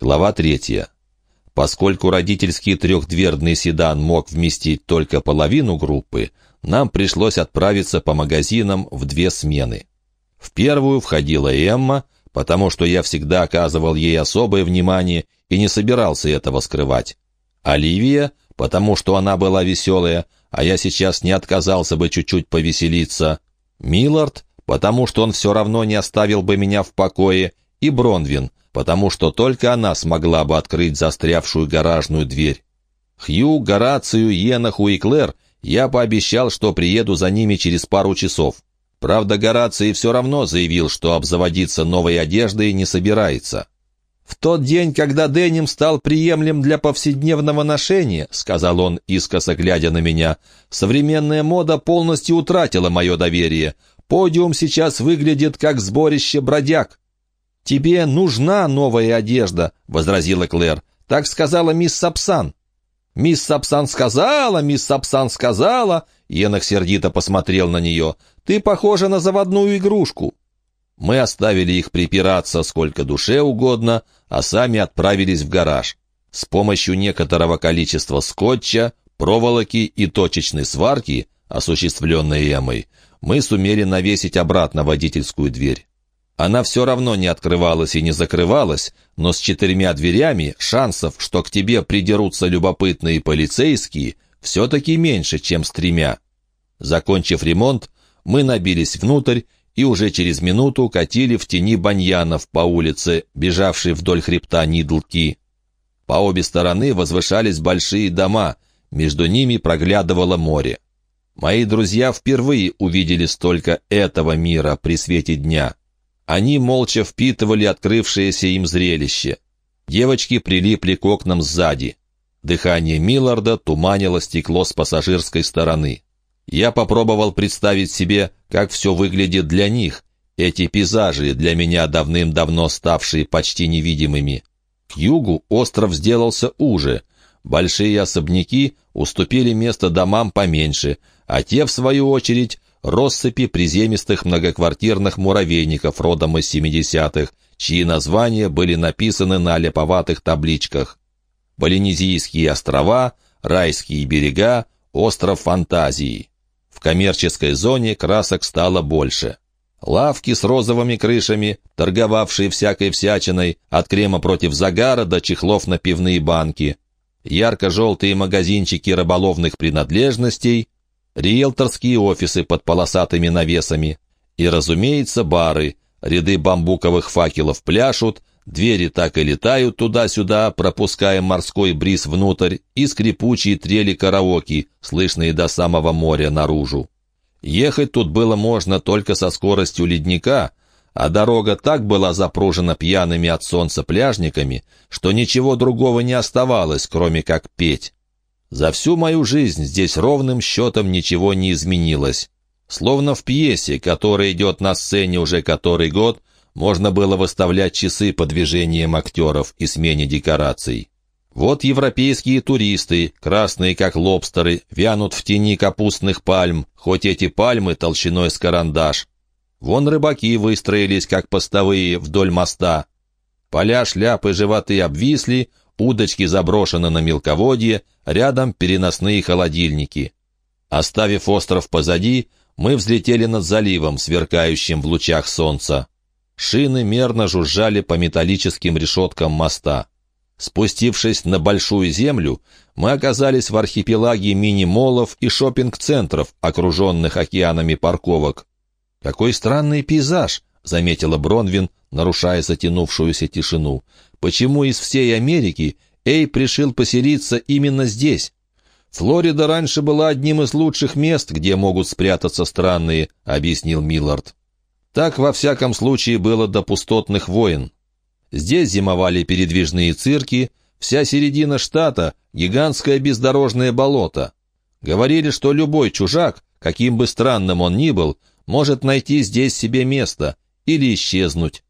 Глава третья. Поскольку родительский трехдверный седан мог вместить только половину группы, нам пришлось отправиться по магазинам в две смены. В первую входила Эмма, потому что я всегда оказывал ей особое внимание и не собирался этого скрывать. Оливия, потому что она была веселая, а я сейчас не отказался бы чуть-чуть повеселиться. Миллард, потому что он все равно не оставил бы меня в покое, и Бронвин, потому что только она смогла бы открыть застрявшую гаражную дверь. Хью, Горацию, Енаху и Клэр я пообещал, что приеду за ними через пару часов. Правда, Гораций все равно заявил, что обзаводиться новой одеждой не собирается. «В тот день, когда деним стал приемлем для повседневного ношения», — сказал он, искоса глядя на меня, — «современная мода полностью утратила мое доверие. Подиум сейчас выглядит как сборище бродяг». «Тебе нужна новая одежда», — возразила Клэр. «Так сказала мисс Сапсан». «Мисс Сапсан сказала, мисс Сапсан сказала», — Енах сердито посмотрел на нее. «Ты похожа на заводную игрушку». Мы оставили их припираться сколько душе угодно, а сами отправились в гараж. С помощью некоторого количества скотча, проволоки и точечной сварки, осуществленной Эмой, мы сумели навесить обратно водительскую дверь. Она все равно не открывалась и не закрывалась, но с четырьмя дверями шансов, что к тебе придерутся любопытные полицейские, все-таки меньше, чем с тремя. Закончив ремонт, мы набились внутрь и уже через минуту катили в тени баньянов по улице, бежавшей вдоль хребта Нидлки. По обе стороны возвышались большие дома, между ними проглядывало море. Мои друзья впервые увидели столько этого мира при свете дня. Они молча впитывали открывшееся им зрелище. Девочки прилипли к окнам сзади. Дыхание Милларда туманило стекло с пассажирской стороны. Я попробовал представить себе, как все выглядит для них, эти пейзажи, для меня давным-давно ставшие почти невидимыми. К югу остров сделался уже. Большие особняки уступили место домам поменьше, а те, в свою очередь, россыпи приземистых многоквартирных муравейников родом из 70-х, чьи названия были написаны на леповатых табличках. Полинезийские острова, райские берега, остров фантазии. В коммерческой зоне красок стало больше. Лавки с розовыми крышами, торговавшие всякой всячиной, от крема против загара до чехлов на пивные банки. Ярко-желтые магазинчики рыболовных принадлежностей, риэлторские офисы под полосатыми навесами. И, разумеется, бары. Ряды бамбуковых факелов пляшут, Двери так и летают туда-сюда, пропуская морской бриз внутрь, и скрипучие трели караоке, слышные до самого моря наружу. Ехать тут было можно только со скоростью ледника, а дорога так была запружена пьяными от солнца пляжниками, что ничего другого не оставалось, кроме как петь. За всю мою жизнь здесь ровным счетом ничего не изменилось. Словно в пьесе, которая идет на сцене уже который год, можно было выставлять часы по движениям актеров и смене декораций. Вот европейские туристы, красные как лобстеры, вянут в тени капустных пальм, хоть эти пальмы толщиной с карандаш. Вон рыбаки выстроились, как постовые, вдоль моста. Поля, шляпы, животы обвисли, удочки заброшены на мелководье, рядом переносные холодильники. Оставив остров позади, мы взлетели над заливом, сверкающим в лучах солнца. Шины мерно жужжали по металлическим решеткам моста. Спустившись на большую землю, мы оказались в архипелаге мини-молов и шопинг-центров, окруженных океанами парковок. «Какой странный пейзаж!» — заметила Бронвин, нарушая затянувшуюся тишину. «Почему из всей Америки Эй пришил поселиться именно здесь?» «Флорида раньше была одним из лучших мест, где могут спрятаться странные», — объяснил Миллард. Так, во всяком случае, было до пустотных войн. Здесь зимовали передвижные цирки, вся середина штата — гигантское бездорожное болото. Говорили, что любой чужак, каким бы странным он ни был, может найти здесь себе место или исчезнуть.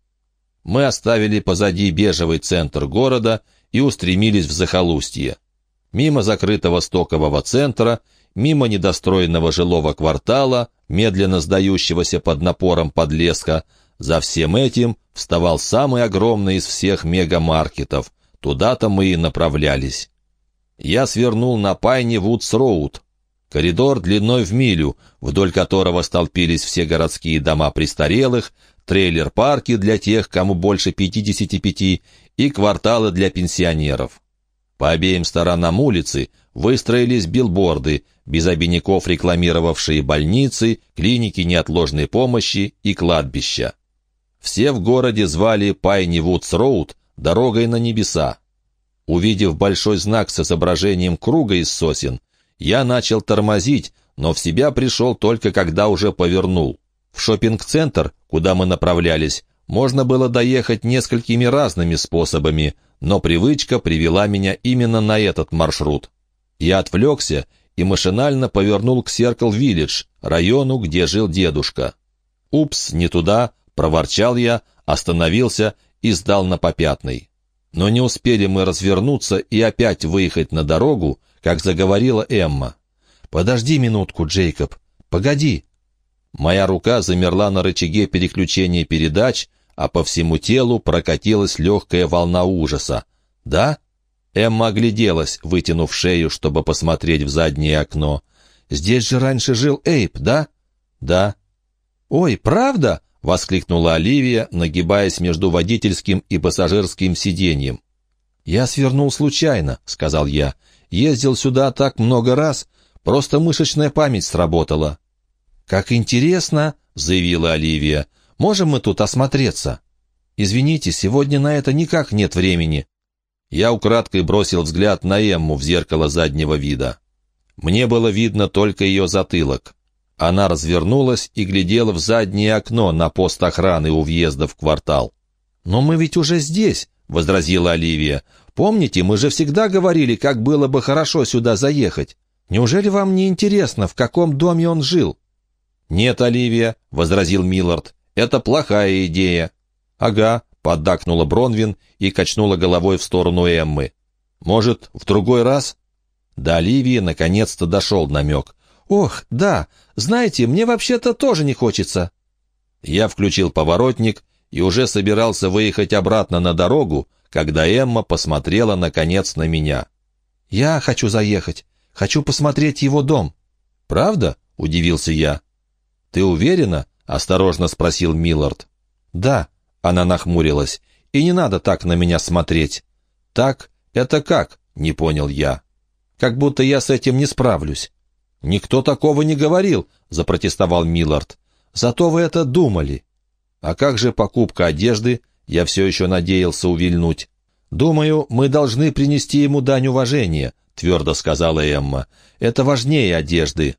Мы оставили позади бежевый центр города и устремились в захолустье. Мимо закрытого стокового центра — мимо недостроенного жилого квартала, медленно сдающегося под напором подлеска. За всем этим вставал самый огромный из всех мегамаркетов, Туда-то мы и направлялись. Я свернул на Пайни Вудс-Роуд. Коридор длиной в милю, вдоль которого столпились все городские дома престарелых, трейлер-парки для тех, кому больше 55, и кварталы для пенсионеров. По обеим сторонам улицы выстроились билборды, без обиняков рекламировавшие больницы, клиники неотложной помощи и кладбища. Все в городе звали Пайни Вудс Роуд дорогой на небеса. Увидев большой знак с изображением круга из сосен, я начал тормозить, но в себя пришел только когда уже повернул. В шопинг-центр, куда мы направлялись, можно было доехать несколькими разными способами, но привычка привела меня именно на этот маршрут. Я отвлекся и машинально повернул к Серкл-Виллидж, району, где жил дедушка. «Упс, не туда!» — проворчал я, остановился и сдал на попятный. Но не успели мы развернуться и опять выехать на дорогу, как заговорила Эмма. «Подожди минутку, Джейкоб. Погоди». Моя рука замерла на рычаге переключения передач, а по всему телу прокатилась легкая волна ужаса. «Да?» Эмма огляделась, вытянув шею, чтобы посмотреть в заднее окно. «Здесь же раньше жил Эйп, да?» «Да». «Ой, правда?» — воскликнула Оливия, нагибаясь между водительским и пассажирским сиденьем. «Я свернул случайно», — сказал я. «Ездил сюда так много раз, просто мышечная память сработала». «Как интересно», — заявила Оливия. «Можем мы тут осмотреться?» «Извините, сегодня на это никак нет времени». Я украдкой бросил взгляд на Эмму в зеркало заднего вида. Мне было видно только ее затылок. Она развернулась и глядела в заднее окно на пост охраны у въезда в квартал. «Но мы ведь уже здесь», — возразила Оливия. «Помните, мы же всегда говорили, как было бы хорошо сюда заехать. Неужели вам не интересно, в каком доме он жил?» «Нет, Оливия», — возразил Миллард, — «это плохая идея». «Ага», — поддакнула Бронвин и качнула головой в сторону Эммы. «Может, в другой раз?» До Оливии наконец-то дошел намек. «Ох, да, знаете, мне вообще-то тоже не хочется». Я включил поворотник и уже собирался выехать обратно на дорогу, когда Эмма посмотрела, наконец, на меня. «Я хочу заехать. Хочу посмотреть его дом». «Правда?» — удивился я. «Ты уверена?» — осторожно спросил Миллард. «Да», — она нахмурилась. «И не надо так на меня смотреть». «Так? Это как?» — не понял я. «Как будто я с этим не справлюсь». «Никто такого не говорил», — запротестовал Миллард. «Зато вы это думали». «А как же покупка одежды?» Я все еще надеялся увильнуть. «Думаю, мы должны принести ему дань уважения», — твердо сказала Эмма. «Это важнее одежды».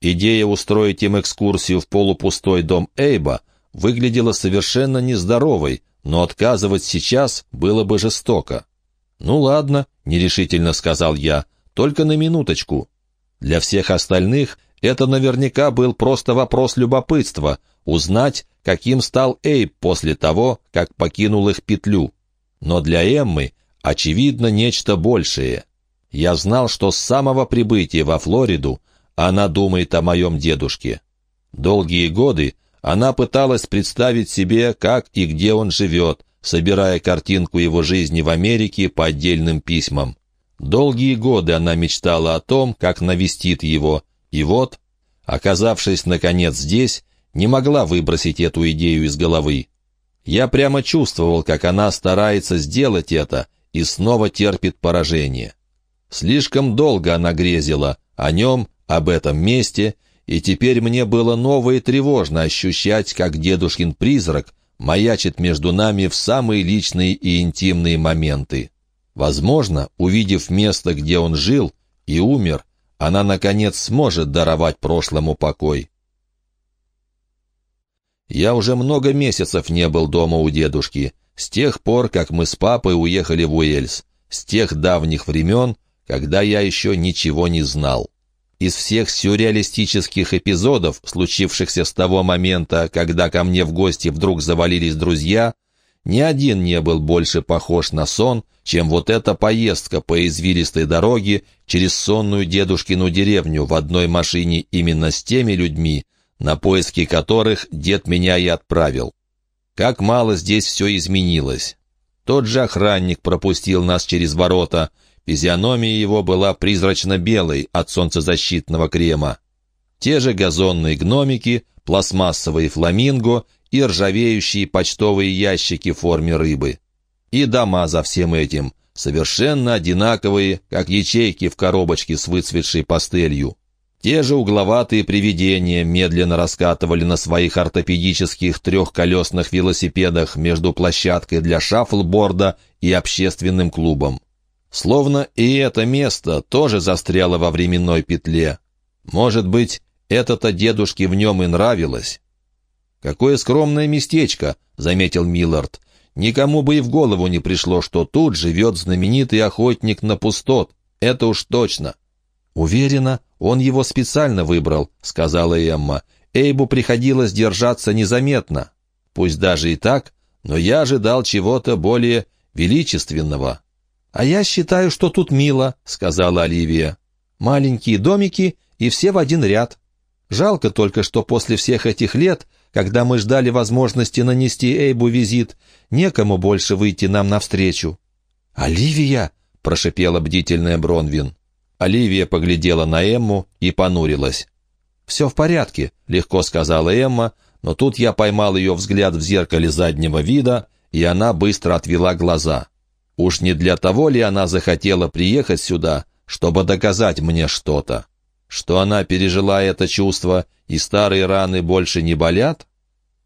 Идея устроить им экскурсию в полупустой дом Эйба выглядела совершенно нездоровой, но отказывать сейчас было бы жестоко. «Ну ладно», — нерешительно сказал я, — «только на минуточку. Для всех остальных это наверняка был просто вопрос любопытства — узнать, каким стал Эйб после того, как покинул их петлю. Но для Эммы очевидно нечто большее. Я знал, что с самого прибытия во Флориду она думает о моем дедушке. Долгие годы она пыталась представить себе, как и где он живет, собирая картинку его жизни в Америке по отдельным письмам. Долгие годы она мечтала о том, как навестит его, и вот, оказавшись, наконец, здесь, не могла выбросить эту идею из головы. Я прямо чувствовал, как она старается сделать это и снова терпит поражение. Слишком долго она грезила о нем, об этом месте, и теперь мне было ново и тревожно ощущать, как дедушкин призрак маячит между нами в самые личные и интимные моменты. Возможно, увидев место, где он жил и умер, она, наконец, сможет даровать прошлому покой. Я уже много месяцев не был дома у дедушки, с тех пор, как мы с папой уехали в Уэльс, с тех давних времен, когда я еще ничего не знал. Из всех сюрреалистических эпизодов, случившихся с того момента, когда ко мне в гости вдруг завалились друзья, ни один не был больше похож на сон, чем вот эта поездка по извилистой дороге через сонную дедушкину деревню в одной машине именно с теми людьми, на поиски которых дед меня и отправил. Как мало здесь все изменилось. Тот же охранник пропустил нас через ворота. Физиономия его была призрачно-белой от солнцезащитного крема. Те же газонные гномики, пластмассовые фламинго и ржавеющие почтовые ящики в форме рыбы. И дома за всем этим, совершенно одинаковые, как ячейки в коробочке с выцветшей пастелью. Те же угловатые привидения медленно раскатывали на своих ортопедических трехколесных велосипедах между площадкой для шаффлборда и общественным клубом. Словно и это место тоже застряло во временной петле. Может быть, это-то дедушке в нем и нравилось. «Какое скромное местечко», — заметил Миллард. «Никому бы и в голову не пришло, что тут живет знаменитый охотник на пустот. Это уж точно». «Уверена, он его специально выбрал», — сказала Эмма. «Эйбу приходилось держаться незаметно. Пусть даже и так, но я ожидал чего-то более величественного». «А я считаю, что тут мило», — сказала Оливия. «Маленькие домики и все в один ряд. Жалко только, что после всех этих лет, когда мы ждали возможности нанести Эйбу визит, некому больше выйти нам навстречу». «Оливия!» — прошипела бдительная Бронвин. Оливия поглядела на Эмму и понурилась. «Все в порядке», — легко сказала Эмма, но тут я поймал ее взгляд в зеркале заднего вида, и она быстро отвела глаза. Уж не для того ли она захотела приехать сюда, чтобы доказать мне что-то? Что она пережила это чувство, и старые раны больше не болят?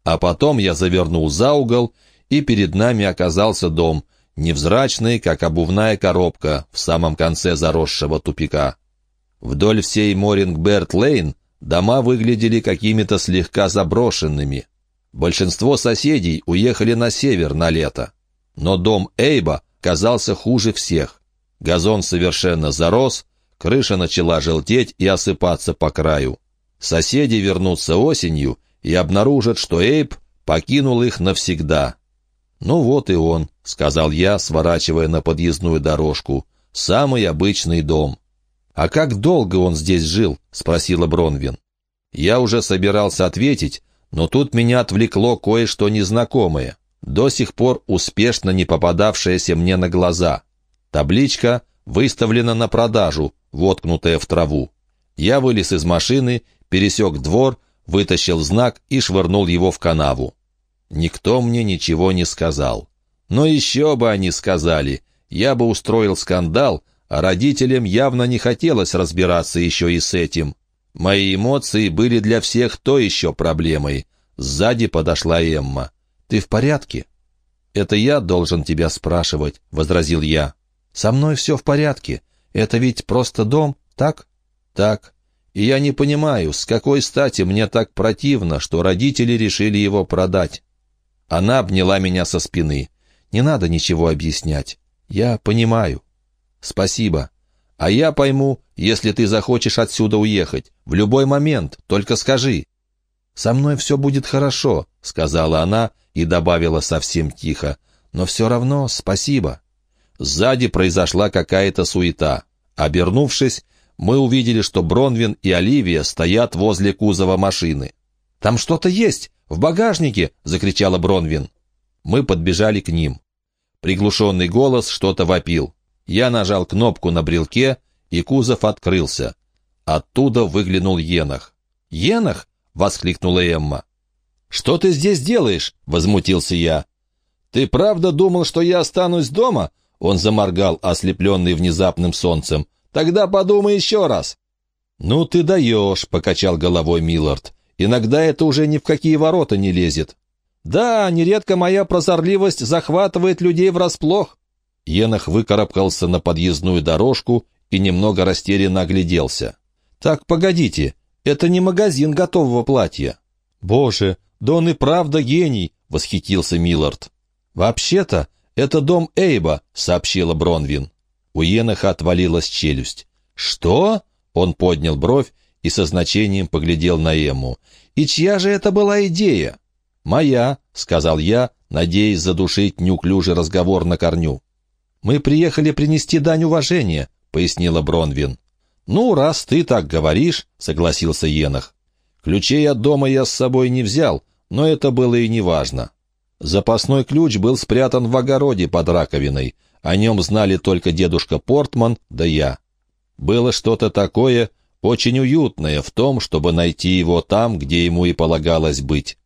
А потом я завернул за угол, и перед нами оказался дом, невзрачный, как обувная коробка в самом конце заросшего тупика. Вдоль всей Морингберт-Лейн дома выглядели какими-то слегка заброшенными. Большинство соседей уехали на север на лето. Но дом Эйба казался хуже всех. Газон совершенно зарос, крыша начала желтеть и осыпаться по краю. Соседи вернутся осенью и обнаружат, что Эйб покинул их навсегда. «Ну вот и он», — сказал я, сворачивая на подъездную дорожку. «Самый обычный дом». «А как долго он здесь жил?» — спросила Бронвин. Я уже собирался ответить, но тут меня отвлекло кое-что незнакомое, до сих пор успешно не попадавшееся мне на глаза. Табличка выставлена на продажу, воткнутая в траву. Я вылез из машины, пересек двор, вытащил знак и швырнул его в канаву. Никто мне ничего не сказал. Но еще бы они сказали. Я бы устроил скандал, а родителям явно не хотелось разбираться еще и с этим. Мои эмоции были для всех то еще проблемой. Сзади подошла Эмма. «Ты в порядке?» «Это я должен тебя спрашивать», — возразил я. «Со мной все в порядке. Это ведь просто дом, так?» «Так. И я не понимаю, с какой стати мне так противно, что родители решили его продать». Она обняла меня со спины. «Не надо ничего объяснять. Я понимаю». «Спасибо. А я пойму, если ты захочешь отсюда уехать. В любой момент, только скажи». «Со мной все будет хорошо», — сказала она и добавила совсем тихо. «Но все равно спасибо». Сзади произошла какая-то суета. Обернувшись, мы увидели, что Бронвин и Оливия стоят возле кузова машины. «Там что-то есть! В багажнике!» — закричала Бронвин. Мы подбежали к ним. Приглушенный голос что-то вопил. Я нажал кнопку на брелке, и кузов открылся. Оттуда выглянул Енах. «Енах?» — воскликнула Эмма. «Что ты здесь делаешь?» — возмутился я. «Ты правда думал, что я останусь дома?» Он заморгал, ослепленный внезапным солнцем. «Тогда подумай еще раз». «Ну ты даешь», — покачал головой Миллард. Иногда это уже ни в какие ворота не лезет. Да, нередко моя прозорливость захватывает людей врасплох. Енах выкарабкался на подъездную дорожку и немного растерянно огляделся. «Так, погодите, это не магазин готового платья». «Боже, да он и правда гений!» — восхитился Миллард. «Вообще-то, это дом Эйба», — сообщила Бронвин. У Еноха отвалилась челюсть. «Что?» — он поднял бровь и со значением поглядел на Эмму. «И чья же это была идея?» «Моя», — сказал я, надеясь задушить неуклюжий разговор на корню. «Мы приехали принести дань уважения», — пояснила Бронвин. «Ну, раз ты так говоришь», — согласился Енах. «Ключей от дома я с собой не взял, но это было и не важно». Запасной ключ был спрятан в огороде под раковиной. О нем знали только дедушка Портман, да я. Было что-то такое очень уютное в том, чтобы найти его там, где ему и полагалось быть.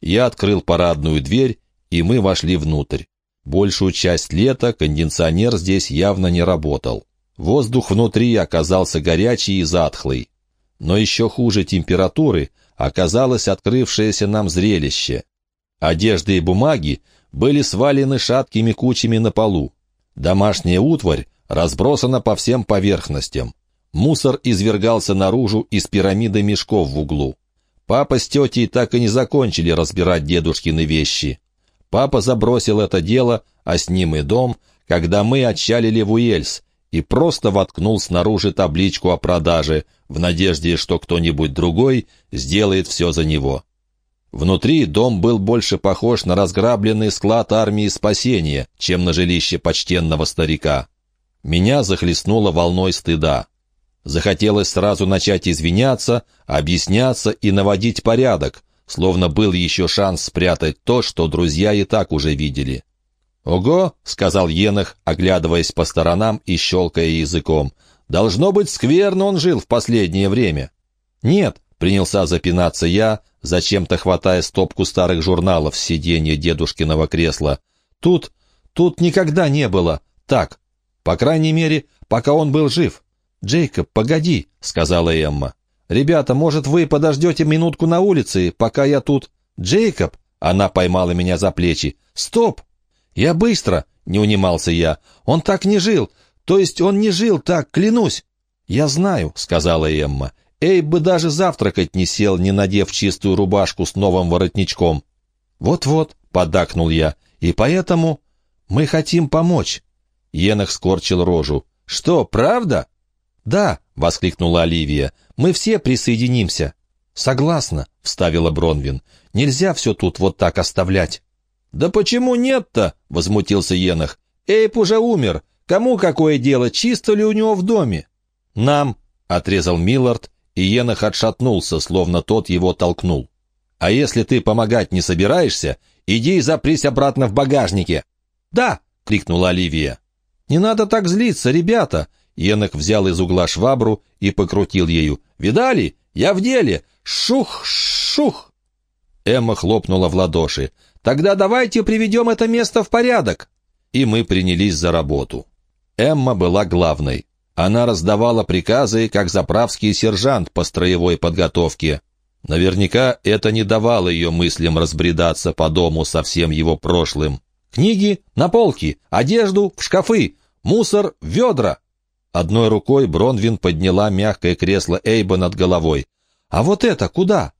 Я открыл парадную дверь, и мы вошли внутрь. Большую часть лета кондиционер здесь явно не работал. Воздух внутри оказался горячий и затхлый. Но еще хуже температуры оказалось открывшееся нам зрелище. Одежды и бумаги были свалены шаткими кучами на полу. Домашняя утварь разбросана по всем поверхностям. Мусор извергался наружу из пирамиды мешков в углу. Папа с тетей так и не закончили разбирать дедушкины вещи. Папа забросил это дело, а с ним и дом, когда мы отчалили в Уэльс, и просто воткнул снаружи табличку о продаже, в надежде, что кто-нибудь другой сделает все за него. Внутри дом был больше похож на разграбленный склад армии спасения, чем на жилище почтенного старика. Меня захлестнуло волной стыда. Захотелось сразу начать извиняться, объясняться и наводить порядок, словно был еще шанс спрятать то, что друзья и так уже видели. «Ого!» — сказал Енах, оглядываясь по сторонам и щелкая языком. «Должно быть, скверно он жил в последнее время». «Нет», — принялся запинаться я, зачем-то хватая стопку старых журналов с сиденья дедушкиного кресла. «Тут... тут никогда не было. Так. По крайней мере, пока он был жив». «Джейкоб, погоди», — сказала Эмма. «Ребята, может, вы подождете минутку на улице, пока я тут...» «Джейкоб!» — она поймала меня за плечи. «Стоп! «Я быстро!» — не унимался я. «Он так не жил! То есть он не жил так, клянусь!» «Я знаю», — сказала Эмма. «Эйб бы даже завтракать не сел, не надев чистую рубашку с новым воротничком». «Вот-вот», — поддакнул я, — «и поэтому мы хотим помочь». Енах скорчил рожу. «Что, правда?» «Да», — воскликнула Оливия, — «мы все присоединимся». «Согласна», — вставила Бронвин. «Нельзя все тут вот так оставлять». «Да почему нет-то?» — возмутился Енах. «Эйп уже умер. Кому какое дело, чисто ли у него в доме?» «Нам», — отрезал Миллард, и Енах отшатнулся, словно тот его толкнул. «А если ты помогать не собираешься, иди и запрись обратно в багажнике». «Да!» — крикнула Оливия. «Не надо так злиться, ребята!» Енах взял из угла швабру и покрутил ею. «Видали? Я в деле! Шух! Шух!» Эмма хлопнула в ладоши. Тогда давайте приведем это место в порядок». И мы принялись за работу. Эмма была главной. Она раздавала приказы, как заправский сержант по строевой подготовке. Наверняка это не давало ее мыслям разбредаться по дому со всем его прошлым. «Книги на полки, одежду в шкафы, мусор в ведра». Одной рукой Бронвин подняла мягкое кресло Эйба над головой. «А вот это куда?»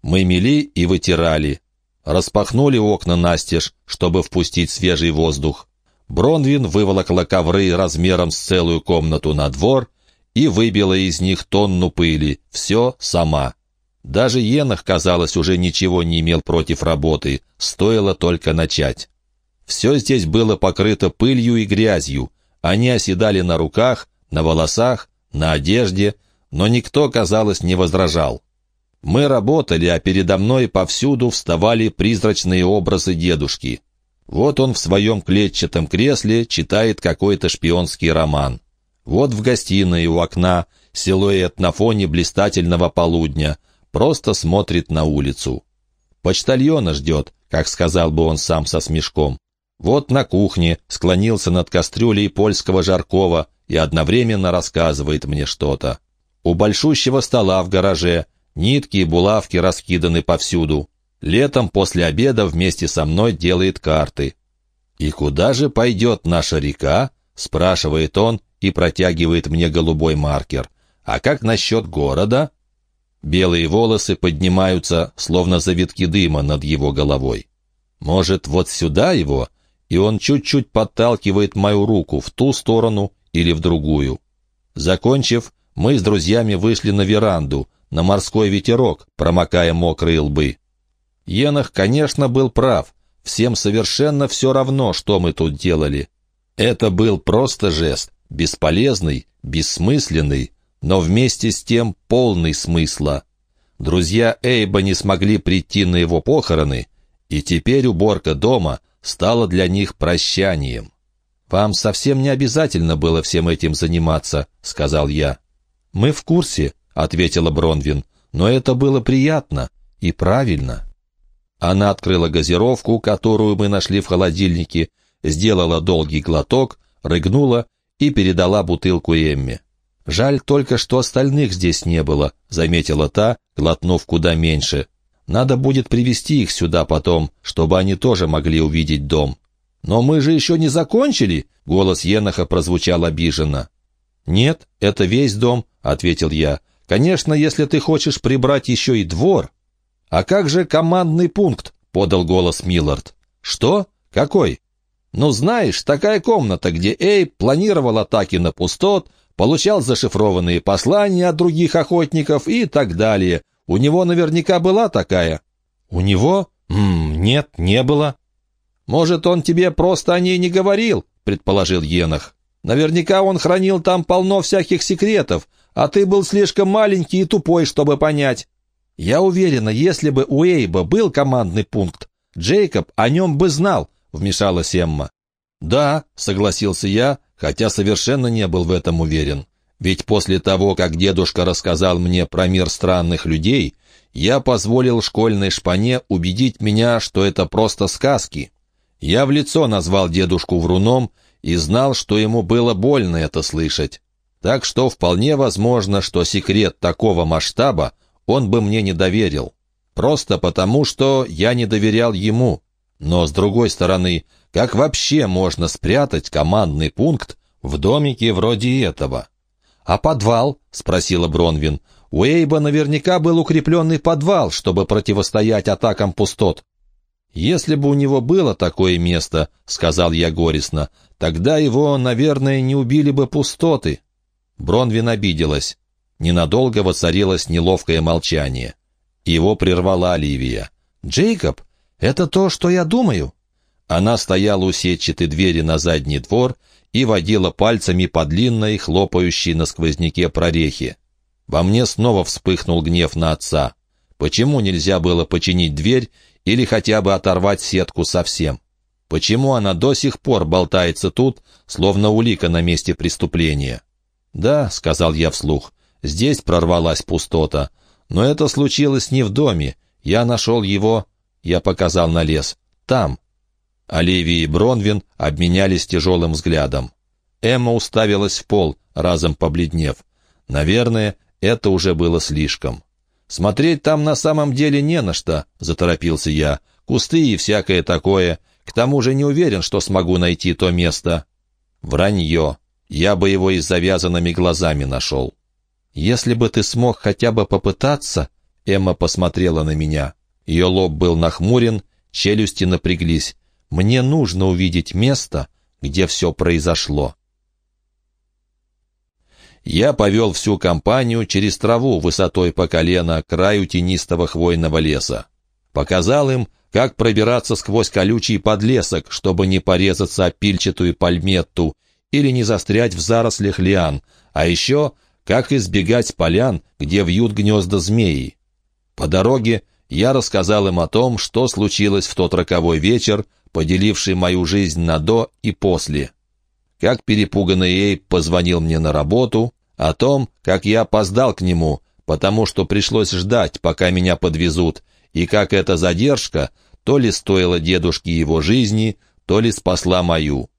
Мы мели и вытирали. Распахнули окна настежь, чтобы впустить свежий воздух. Бронвин выволокла ковры размером с целую комнату на двор и выбила из них тонну пыли. Все сама. Даже Енах, казалось, уже ничего не имел против работы, стоило только начать. Все здесь было покрыто пылью и грязью. Они оседали на руках, на волосах, на одежде, но никто, казалось, не возражал. Мы работали, а передо мной повсюду вставали призрачные образы дедушки. Вот он в своем клетчатом кресле читает какой-то шпионский роман. Вот в гостиной у окна силуэт на фоне блистательного полудня, просто смотрит на улицу. Почтальона ждет, как сказал бы он сам со смешком. Вот на кухне склонился над кастрюлей польского жаркого и одновременно рассказывает мне что-то. У большущего стола в гараже Нитки и булавки раскиданы повсюду. Летом после обеда вместе со мной делает карты. «И куда же пойдет наша река?» — спрашивает он и протягивает мне голубой маркер. «А как насчет города?» Белые волосы поднимаются, словно завитки дыма над его головой. «Может, вот сюда его?» И он чуть-чуть подталкивает мою руку в ту сторону или в другую. Закончив, мы с друзьями вышли на веранду, на морской ветерок, промокая мокрые лбы. Енах, конечно, был прав. Всем совершенно все равно, что мы тут делали. Это был просто жест, бесполезный, бессмысленный, но вместе с тем полный смысла. Друзья Эйба не смогли прийти на его похороны, И теперь уборка дома стала для них прощанием. «Вам совсем не обязательно было всем этим заниматься», — сказал я. «Мы в курсе», — ответила Бронвин, — «но это было приятно и правильно». Она открыла газировку, которую мы нашли в холодильнике, сделала долгий глоток, рыгнула и передала бутылку Эмме. «Жаль только, что остальных здесь не было», — заметила та, глотнув куда меньше. «Надо будет привести их сюда потом, чтобы они тоже могли увидеть дом». «Но мы же еще не закончили!» — голос Еноха прозвучал обиженно. «Нет, это весь дом», — ответил я. «Конечно, если ты хочешь прибрать еще и двор». «А как же командный пункт?» — подал голос Миллард. «Что? Какой?» «Ну, знаешь, такая комната, где Эйб планировал атаки на пустот, получал зашифрованные послания от других охотников и так далее. У него наверняка была такая». «У него? М -м, нет, не было». «Может, он тебе просто о ней не говорил?» — предположил Енах. «Наверняка он хранил там полно всяких секретов, а ты был слишком маленький и тупой, чтобы понять». «Я уверена, если бы у Эйба был командный пункт, Джейкоб о нем бы знал», — вмешалась Эмма. «Да», — согласился я, хотя совершенно не был в этом уверен. Ведь после того, как дедушка рассказал мне про мир странных людей, я позволил школьной шпане убедить меня, что это просто сказки. Я в лицо назвал дедушку вруном и знал, что ему было больно это слышать. Так что вполне возможно, что секрет такого масштаба он бы мне не доверил. Просто потому, что я не доверял ему. Но, с другой стороны, как вообще можно спрятать командный пункт в домике вроде этого? «А подвал?» — спросила Бронвин. «У Эйба наверняка был укрепленный подвал, чтобы противостоять атакам пустот». «Если бы у него было такое место, — сказал я горестно, — тогда его, наверное, не убили бы пустоты». Бронвин обиделась. Ненадолго воцарилось неловкое молчание. Его прервала Оливия. «Джейкоб, это то, что я думаю?» Она стояла у сетчатой двери на задний двор и водила пальцами по длинной, хлопающей на сквозняке прорехе. Во мне снова вспыхнул гнев на отца. Почему нельзя было починить дверь или хотя бы оторвать сетку совсем? Почему она до сих пор болтается тут, словно улика на месте преступления? «Да», — сказал я вслух, — «здесь прорвалась пустота. Но это случилось не в доме. Я нашел его...» Я показал на лес. «Там, Оливия и Бронвин обменялись тяжелым взглядом. Эмма уставилась в пол, разом побледнев. Наверное, это уже было слишком. «Смотреть там на самом деле не на что», — заторопился я. «Кусты и всякое такое. К тому же не уверен, что смогу найти то место». «Вранье. Я бы его и с завязанными глазами нашел». «Если бы ты смог хотя бы попытаться...» Эмма посмотрела на меня. Ее лоб был нахмурен, челюсти напряглись. Мне нужно увидеть место, где все произошло. Я повел всю компанию через траву высотой по колено к краю тенистого хвойного леса. Показал им, как пробираться сквозь колючий подлесок, чтобы не порезаться о пильчатую пальметту или не застрять в зарослях лиан, а еще как избегать полян, где вьют гнезда змеи. По дороге я рассказал им о том, что случилось в тот роковой вечер, поделивший мою жизнь на «до» и «после». Как перепуганный Эйб позвонил мне на работу, о том, как я опоздал к нему, потому что пришлось ждать, пока меня подвезут, и как эта задержка то ли стоила дедушке его жизни, то ли спасла мою.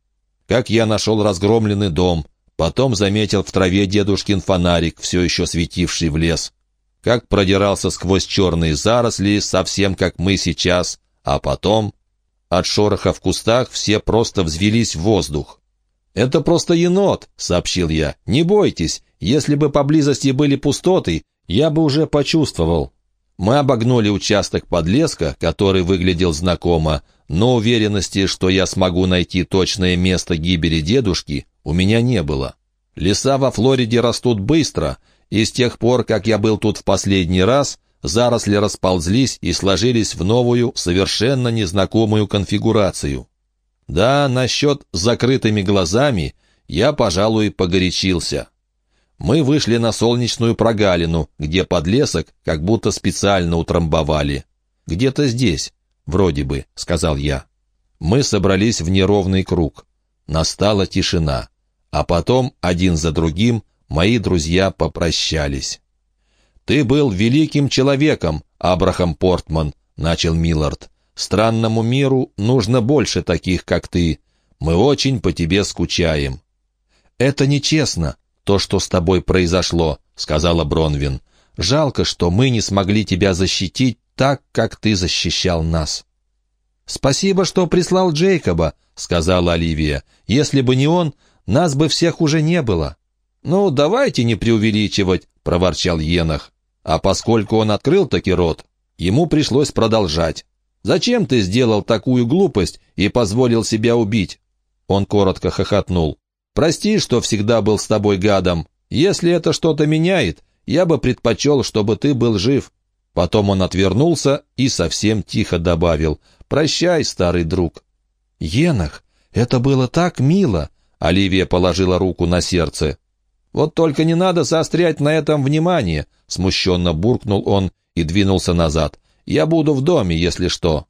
Как я нашел разгромленный дом, потом заметил в траве дедушкин фонарик, все еще светивший в лес. Как продирался сквозь черные заросли, совсем как мы сейчас, а потом от шороха в кустах все просто взвелись в воздух. «Это просто енот», — сообщил я. «Не бойтесь, если бы поблизости были пустоты, я бы уже почувствовал». Мы обогнули участок подлеска, который выглядел знакомо, но уверенности, что я смогу найти точное место гибели дедушки, у меня не было. Леса во Флориде растут быстро, и с тех пор, как я был тут в последний раз, заросли расползлись и сложились в новую, совершенно незнакомую конфигурацию. Да, насчет закрытыми глазами я, пожалуй, погорячился. Мы вышли на солнечную прогалину, где подлесок как будто специально утрамбовали. Где-то здесь. «Вроде бы», — сказал я. Мы собрались в неровный круг. Настала тишина. А потом, один за другим, мои друзья попрощались. «Ты был великим человеком, Абрахам Портман», — начал Миллард. «Странному миру нужно больше таких, как ты. Мы очень по тебе скучаем». «Это нечестно, то, что с тобой произошло», — сказала Бронвин. «Жалко, что мы не смогли тебя защитить так, как ты защищал нас». «Спасибо, что прислал Джейкоба», — сказала Оливия. «Если бы не он, нас бы всех уже не было». «Ну, давайте не преувеличивать», — проворчал Енах. А поскольку он открыл таки рот, ему пришлось продолжать. «Зачем ты сделал такую глупость и позволил себя убить?» Он коротко хохотнул. «Прости, что всегда был с тобой гадом. Если это что-то меняет, я бы предпочел, чтобы ты был жив». Потом он отвернулся и совсем тихо добавил. «Прощай, старый друг». «Енах, это было так мило!» Оливия положила руку на сердце. «Вот только не надо заострять на этом внимание», — смущенно буркнул он и двинулся назад. «Я буду в доме, если что».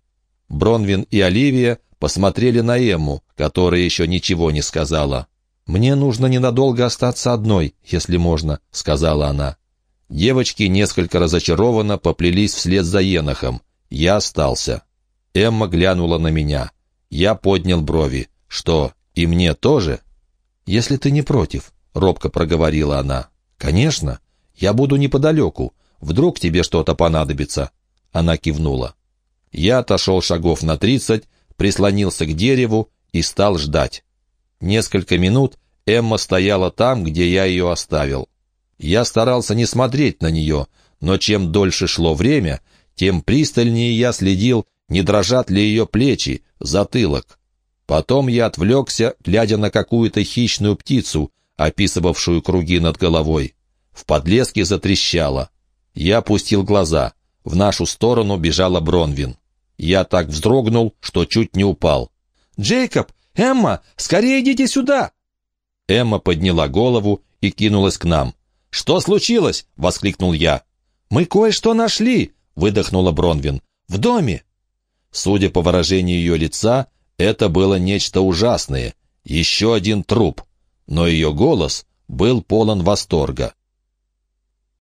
Бронвин и Оливия посмотрели на Эмму, которая еще ничего не сказала. «Мне нужно ненадолго остаться одной, если можно», — сказала она. Девочки несколько разочарованно поплелись вслед за Енохом. Я остался. Эмма глянула на меня. Я поднял брови. «Что, и мне тоже?» «Если ты не против», — робко проговорила она. «Конечно. Я буду неподалеку. Вдруг тебе что-то понадобится». Она кивнула. Я отошел шагов на тридцать, прислонился к дереву и стал ждать. Несколько минут Эмма стояла там, где я ее оставил. Я старался не смотреть на нее, но чем дольше шло время, тем пристальнее я следил, не дрожат ли ее плечи, затылок. Потом я отвлекся, глядя на какую-то хищную птицу, описывавшую круги над головой. В подлеске затрещало. Я опустил глаза. В нашу сторону бежала Бронвин. Я так вздрогнул, что чуть не упал. «Джейкоб! Эмма! Скорее идите сюда!» Эмма подняла голову и кинулась к нам. «Что случилось?» — воскликнул я. «Мы кое-что нашли!» — выдохнула Бронвин. «В доме!» Судя по выражению ее лица, это было нечто ужасное. Еще один труп но ее голос был полон восторга.